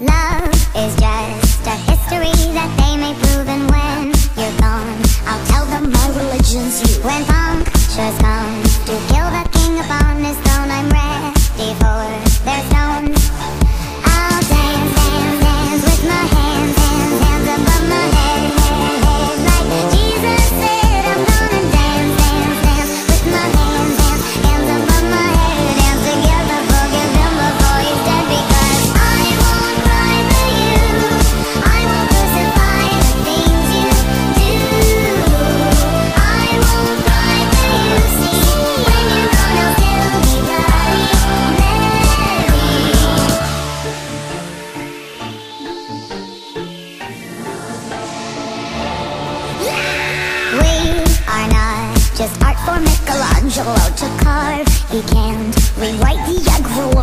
Love is just a history that they may prove And when you're gone, I'll tell them my religion's. You Just art for Michelangelo to carve. He can't rewrite the egg rule